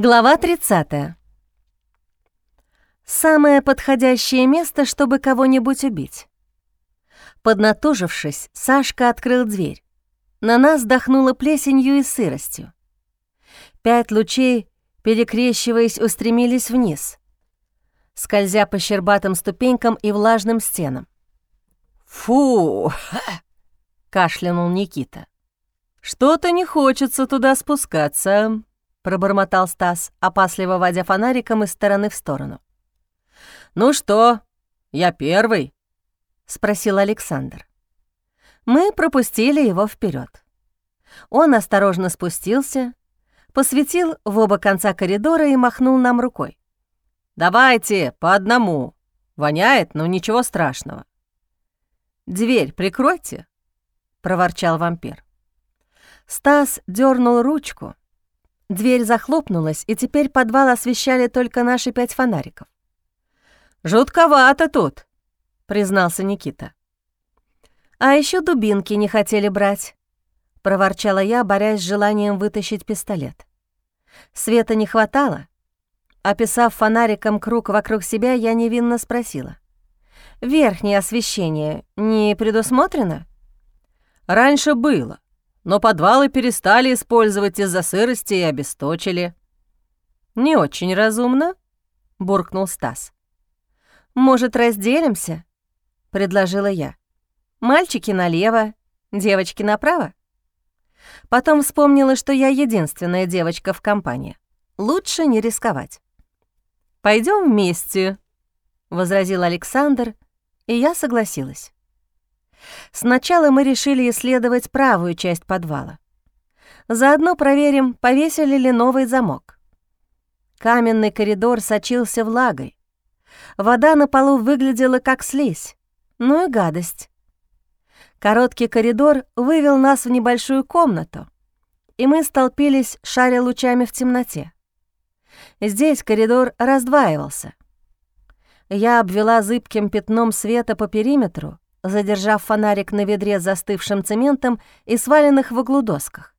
Глава 30. Самое подходящее место, чтобы кого-нибудь убить. Поднатужившись, Сашка открыл дверь. На нас дохнуло плесенью и сыростью. Пять лучей, перекрещиваясь, устремились вниз, скользя по щербатым ступенькам и влажным стенам. «Фу!» — кашлянул Никита. «Что-то не хочется туда спускаться», — пробормотал Стас, опасливо водя фонариком из стороны в сторону. «Ну что, я первый?» — спросил Александр. Мы пропустили его вперед. Он осторожно спустился, посветил в оба конца коридора и махнул нам рукой. «Давайте, по одному. Воняет, но ничего страшного». «Дверь прикройте», — проворчал вампир. Стас дернул ручку, Дверь захлопнулась, и теперь подвал освещали только наши пять фонариков. «Жутковато тут», — признался Никита. «А еще дубинки не хотели брать», — проворчала я, борясь с желанием вытащить пистолет. Света не хватало. Описав фонариком круг вокруг себя, я невинно спросила. «Верхнее освещение не предусмотрено?» «Раньше было но подвалы перестали использовать из-за сырости и обесточили». «Не очень разумно», — буркнул Стас. «Может, разделимся?» — предложила я. «Мальчики налево, девочки направо?» Потом вспомнила, что я единственная девочка в компании. Лучше не рисковать. Пойдем вместе», — возразил Александр, и я согласилась. Сначала мы решили исследовать правую часть подвала. Заодно проверим, повесили ли новый замок. Каменный коридор сочился влагой. Вода на полу выглядела как слизь. Ну и гадость. Короткий коридор вывел нас в небольшую комнату, и мы столпились, шаря лучами в темноте. Здесь коридор раздваивался. Я обвела зыбким пятном света по периметру, задержав фонарик на ведре с застывшим цементом и сваленных в углу досках.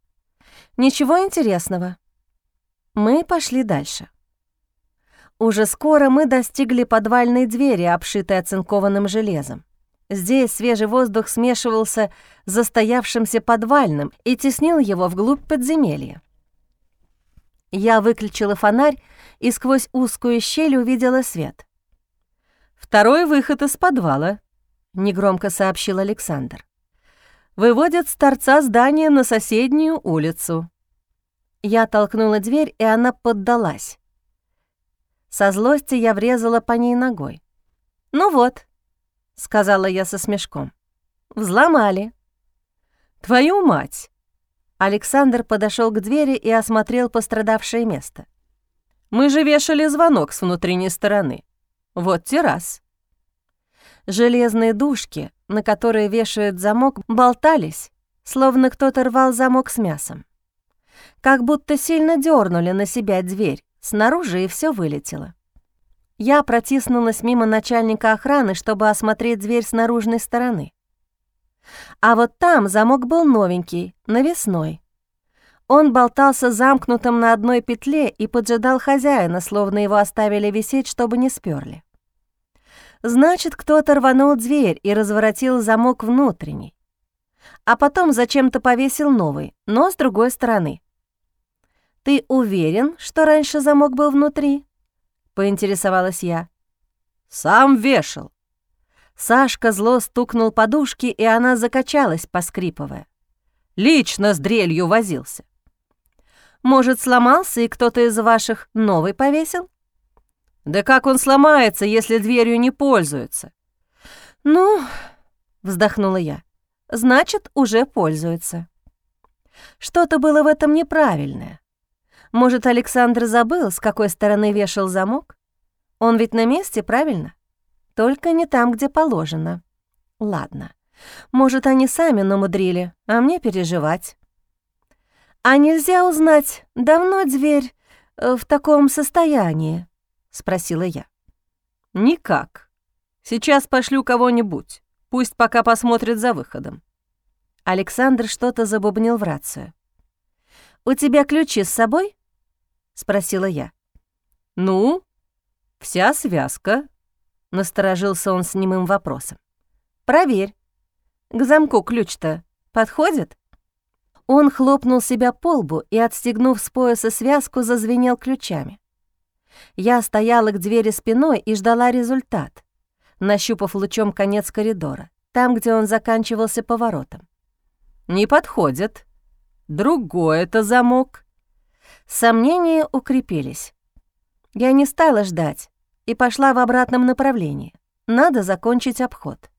Ничего интересного. Мы пошли дальше. Уже скоро мы достигли подвальной двери, обшитой оцинкованным железом. Здесь свежий воздух смешивался с застоявшимся подвальным и теснил его вглубь подземелья. Я выключила фонарь и сквозь узкую щель увидела свет. «Второй выход из подвала», — негромко сообщил Александр. «Выводят с торца здания на соседнюю улицу». Я толкнула дверь, и она поддалась. Со злости я врезала по ней ногой. «Ну вот», — сказала я со смешком, — «взломали». «Твою мать!» Александр подошел к двери и осмотрел пострадавшее место. «Мы же вешали звонок с внутренней стороны. Вот террас». Железные дужки, на которые вешают замок, болтались, словно кто-то рвал замок с мясом. Как будто сильно дернули на себя дверь, снаружи и все вылетело. Я протиснулась мимо начальника охраны, чтобы осмотреть дверь с наружной стороны. А вот там замок был новенький, навесной. Он болтался замкнутым на одной петле и поджидал хозяина, словно его оставили висеть, чтобы не сперли. Значит, кто-то рванул дверь и разворотил замок внутренний. А потом зачем-то повесил новый, но с другой стороны. «Ты уверен, что раньше замок был внутри?» — поинтересовалась я. «Сам вешал». Сашка зло стукнул подушки, и она закачалась, поскрипывая. «Лично с дрелью возился». «Может, сломался, и кто-то из ваших новый повесил?» Да как он сломается, если дверью не пользуется? Ну, вздохнула я. Значит, уже пользуется. Что-то было в этом неправильное. Может, Александр забыл, с какой стороны вешал замок? Он ведь на месте, правильно? Только не там, где положено. Ладно. Может, они сами намудрили, а мне переживать. А нельзя узнать, давно дверь э, в таком состоянии? — спросила я. «Никак. Сейчас пошлю кого-нибудь. Пусть пока посмотрит за выходом». Александр что-то забубнил в рацию. «У тебя ключи с собой?» — спросила я. «Ну, вся связка», — насторожился он с немым вопросом. «Проверь. К замку ключ-то подходит?» Он хлопнул себя по лбу и, отстегнув с пояса связку, зазвенел ключами. Я стояла к двери спиной и ждала результат, нащупав лучом конец коридора, там, где он заканчивался поворотом. «Не подходит. Другой это замок». Сомнения укрепились. Я не стала ждать и пошла в обратном направлении. Надо закончить обход.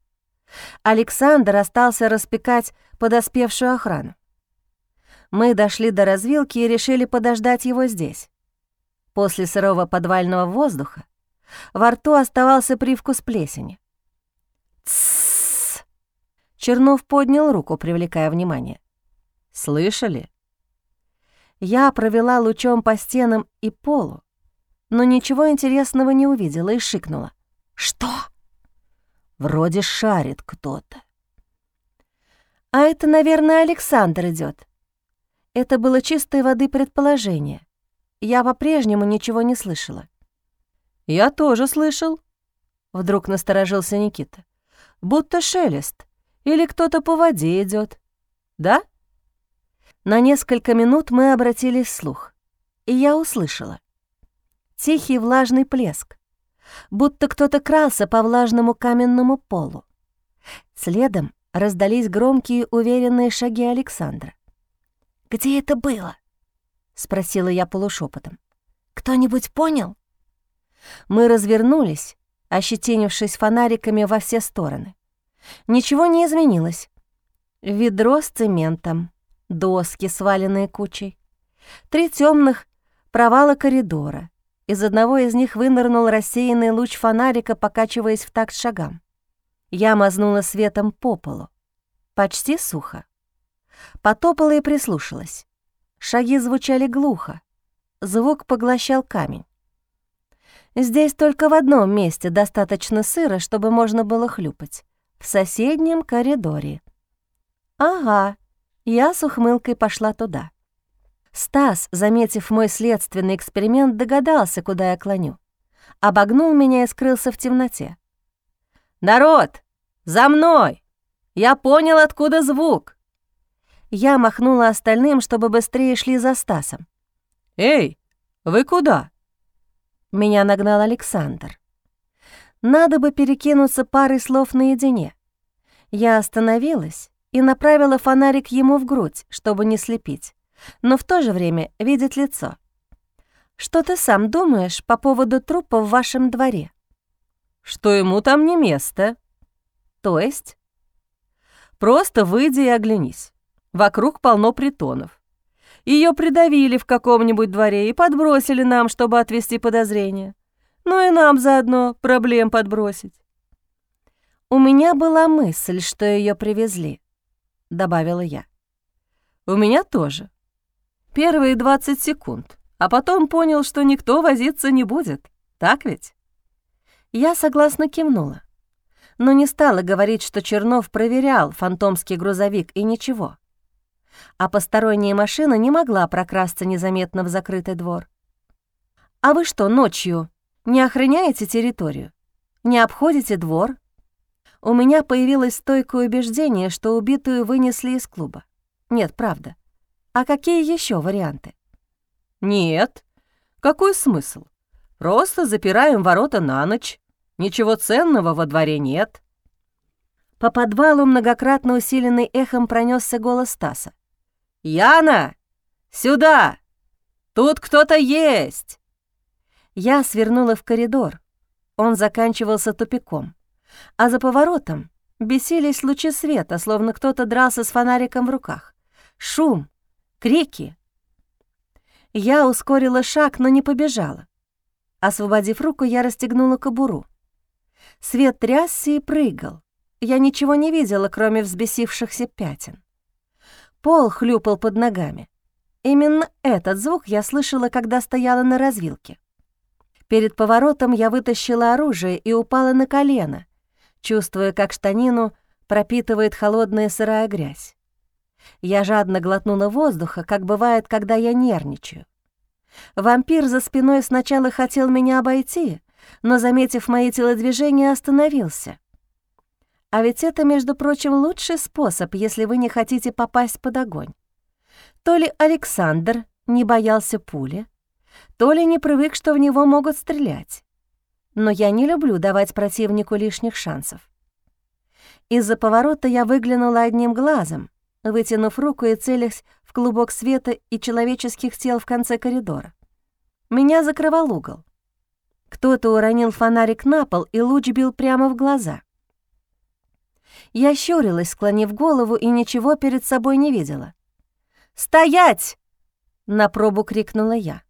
Александр остался распекать подоспевшую охрану. Мы дошли до развилки и решили подождать его здесь. После сырого подвального воздуха во рту оставался привкус плесени. «Тссс!» Чернов поднял руку, привлекая внимание. «Слышали?» Я провела лучом по стенам и полу, но ничего интересного не увидела и шикнула. «Что?» «Вроде шарит кто-то». «А это, наверное, Александр идет. Это было чистой воды предположение. Я по-прежнему ничего не слышала. «Я тоже слышал», — вдруг насторожился Никита. «Будто шелест. Или кто-то по воде идет. Да?» На несколько минут мы обратились вслух, и я услышала. Тихий влажный плеск, будто кто-то крался по влажному каменному полу. Следом раздались громкие уверенные шаги Александра. «Где это было?» — спросила я полушепотом. «Кто-нибудь понял?» Мы развернулись, ощетинившись фонариками во все стороны. Ничего не изменилось. Ведро с цементом, доски, сваленные кучей, три темных провала коридора. Из одного из них вынырнул рассеянный луч фонарика, покачиваясь в такт шагам. Я мазнула светом по полу. Почти сухо. Потопала и прислушалась. Шаги звучали глухо. Звук поглощал камень. Здесь только в одном месте достаточно сыра, чтобы можно было хлюпать. В соседнем коридоре. Ага, я с ухмылкой пошла туда. Стас, заметив мой следственный эксперимент, догадался, куда я клоню. Обогнул меня и скрылся в темноте. «Народ, за мной! Я понял, откуда звук!» Я махнула остальным, чтобы быстрее шли за Стасом. «Эй, вы куда?» Меня нагнал Александр. Надо бы перекинуться парой слов наедине. Я остановилась и направила фонарик ему в грудь, чтобы не слепить, но в то же время видеть лицо. «Что ты сам думаешь по поводу трупа в вашем дворе?» «Что ему там не место». «То есть?» «Просто выйди и оглянись. Вокруг полно притонов. Ее придавили в каком-нибудь дворе и подбросили нам, чтобы отвести подозрения. Ну и нам заодно проблем подбросить. «У меня была мысль, что ее привезли», — добавила я. «У меня тоже. Первые 20 секунд, а потом понял, что никто возиться не будет. Так ведь?» Я согласно кивнула, но не стала говорить, что Чернов проверял фантомский грузовик и ничего а посторонняя машина не могла прокрасться незаметно в закрытый двор. «А вы что, ночью не охраняете территорию? Не обходите двор?» У меня появилось стойкое убеждение, что убитую вынесли из клуба. Нет, правда. А какие еще варианты? Нет. Какой смысл? Просто запираем ворота на ночь. Ничего ценного во дворе нет. По подвалу многократно усиленный эхом пронесся голос Стаса. «Яна! Сюда! Тут кто-то есть!» Я свернула в коридор. Он заканчивался тупиком. А за поворотом бесились лучи света, словно кто-то дрался с фонариком в руках. Шум, крики. Я ускорила шаг, но не побежала. Освободив руку, я расстегнула кобуру. Свет трясся и прыгал. Я ничего не видела, кроме взбесившихся пятен. Пол хлюпал под ногами. Именно этот звук я слышала, когда стояла на развилке. Перед поворотом я вытащила оружие и упала на колено, чувствуя, как штанину пропитывает холодная сырая грязь. Я жадно глотнула воздуха, как бывает, когда я нервничаю. Вампир за спиной сначала хотел меня обойти, но, заметив мои телодвижения, остановился. А ведь это, между прочим, лучший способ, если вы не хотите попасть под огонь. То ли Александр не боялся пули, то ли не привык, что в него могут стрелять. Но я не люблю давать противнику лишних шансов. Из-за поворота я выглянула одним глазом, вытянув руку и целясь в клубок света и человеческих тел в конце коридора. Меня закрывал угол. Кто-то уронил фонарик на пол, и луч бил прямо в глаза. Я щурилась, склонив голову, и ничего перед собой не видела. «Стоять!» — на пробу крикнула я.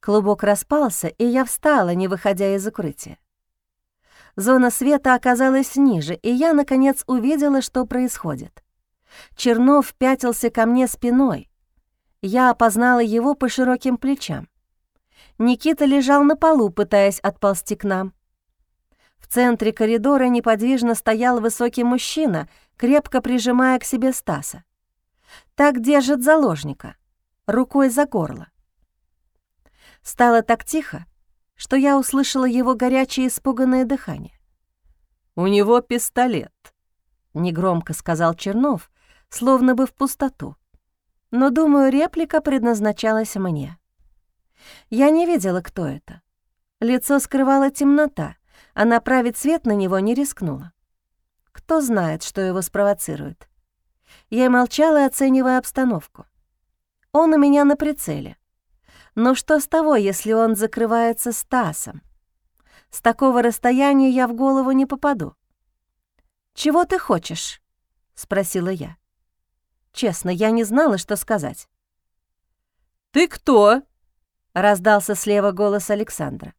Клубок распался, и я встала, не выходя из укрытия. Зона света оказалась ниже, и я, наконец, увидела, что происходит. Чернов пятился ко мне спиной. Я опознала его по широким плечам. Никита лежал на полу, пытаясь отползти к нам. В центре коридора неподвижно стоял высокий мужчина, крепко прижимая к себе Стаса. Так держит заложника, рукой за горло. Стало так тихо, что я услышала его горячее испуганное дыхание. «У него пистолет», — негромко сказал Чернов, словно бы в пустоту. Но, думаю, реплика предназначалась мне. Я не видела, кто это. Лицо скрывала темнота, а направить свет на него не рискнула. Кто знает, что его спровоцирует. Я молчала, оценивая обстановку. Он у меня на прицеле. Но что с того, если он закрывается Стасом? С такого расстояния я в голову не попаду. «Чего ты хочешь?» — спросила я. Честно, я не знала, что сказать. «Ты кто?» — раздался слева голос Александра.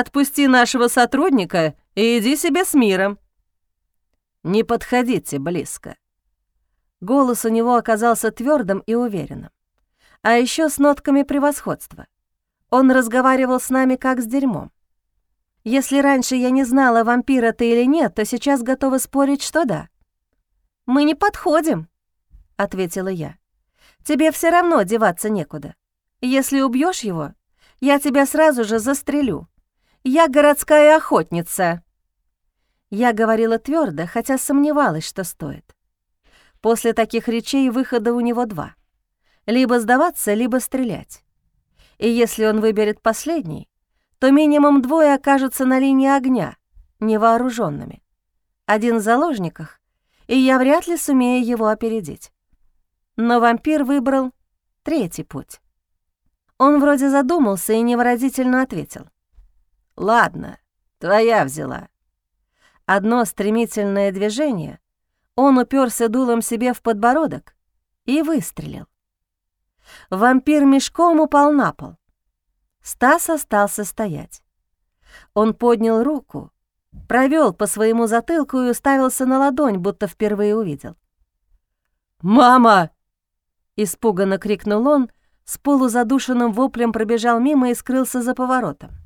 «Отпусти нашего сотрудника и иди себе с миром». «Не подходите близко». Голос у него оказался твердым и уверенным а еще с нотками превосходства. Он разговаривал с нами как с дерьмом. Если раньше я не знала, вампира ты или нет, то сейчас готова спорить, что да. «Мы не подходим», — ответила я. «Тебе все равно деваться некуда. Если убьешь его, я тебя сразу же застрелю. Я городская охотница». Я говорила твердо, хотя сомневалась, что стоит. После таких речей выхода у него два — либо сдаваться, либо стрелять. И если он выберет последний, то минимум двое окажутся на линии огня, невооруженными. Один в заложниках, и я вряд ли сумею его опередить. Но вампир выбрал третий путь. Он вроде задумался и невыразительно ответил. «Ладно, твоя взяла». Одно стремительное движение, он уперся дулом себе в подбородок и выстрелил. Вампир мешком упал на пол. Стас остался стоять. Он поднял руку, провел по своему затылку и уставился на ладонь, будто впервые увидел. «Мама!» — испуганно крикнул он, с полузадушенным воплем пробежал мимо и скрылся за поворотом.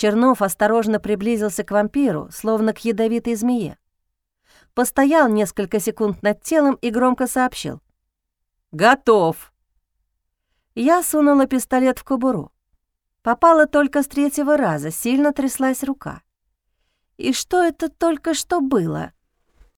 Чернов осторожно приблизился к вампиру, словно к ядовитой змее. Постоял несколько секунд над телом и громко сообщил. «Готов!» Я сунула пистолет в кобуру. Попала только с третьего раза, сильно тряслась рука. И что это только что было?